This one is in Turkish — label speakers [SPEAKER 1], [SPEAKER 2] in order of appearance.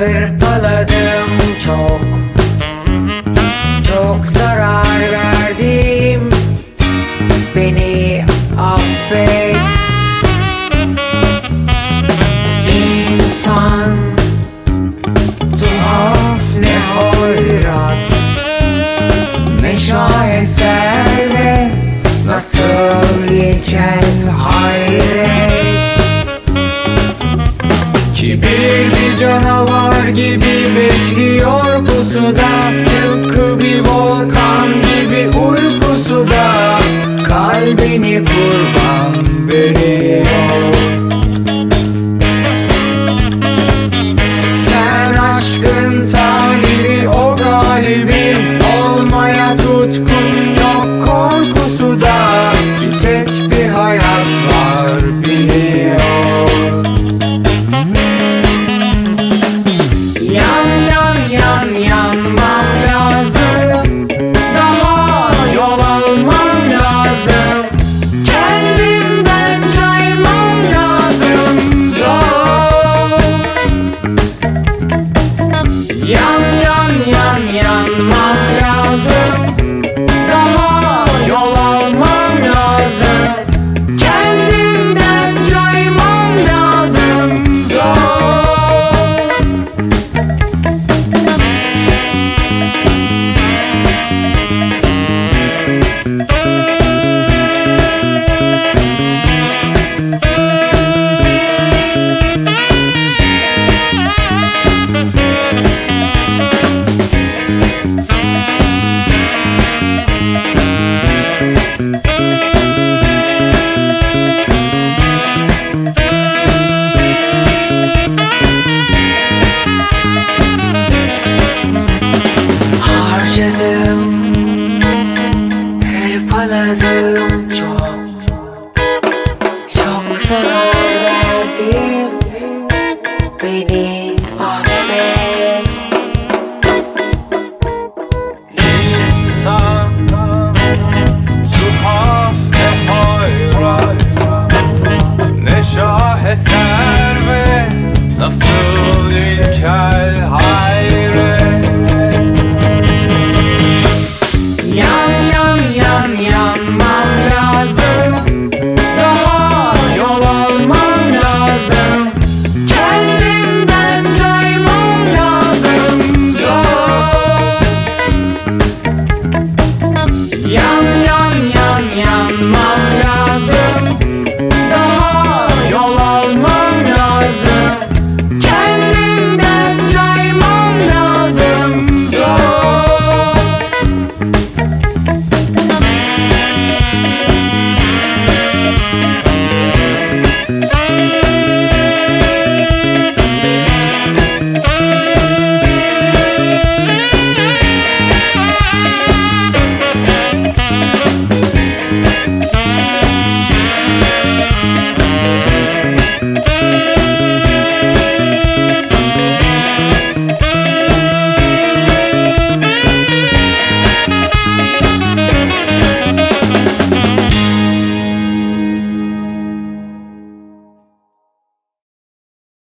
[SPEAKER 1] hırpaladım çok. Çok zarar verdim. Beni affet. İnsan Tuhaf ne hoyrat Ne şaheser Nasıl geçer hayret. Kibirli canavar bekliyor pusuda Tıpkı bir volkan gibi uykusu da. Kalbini kurban veriyor çok. Çok zarar verdim Beni affet. İnsan tuhaf ne hayrat nasıl ilkel hayat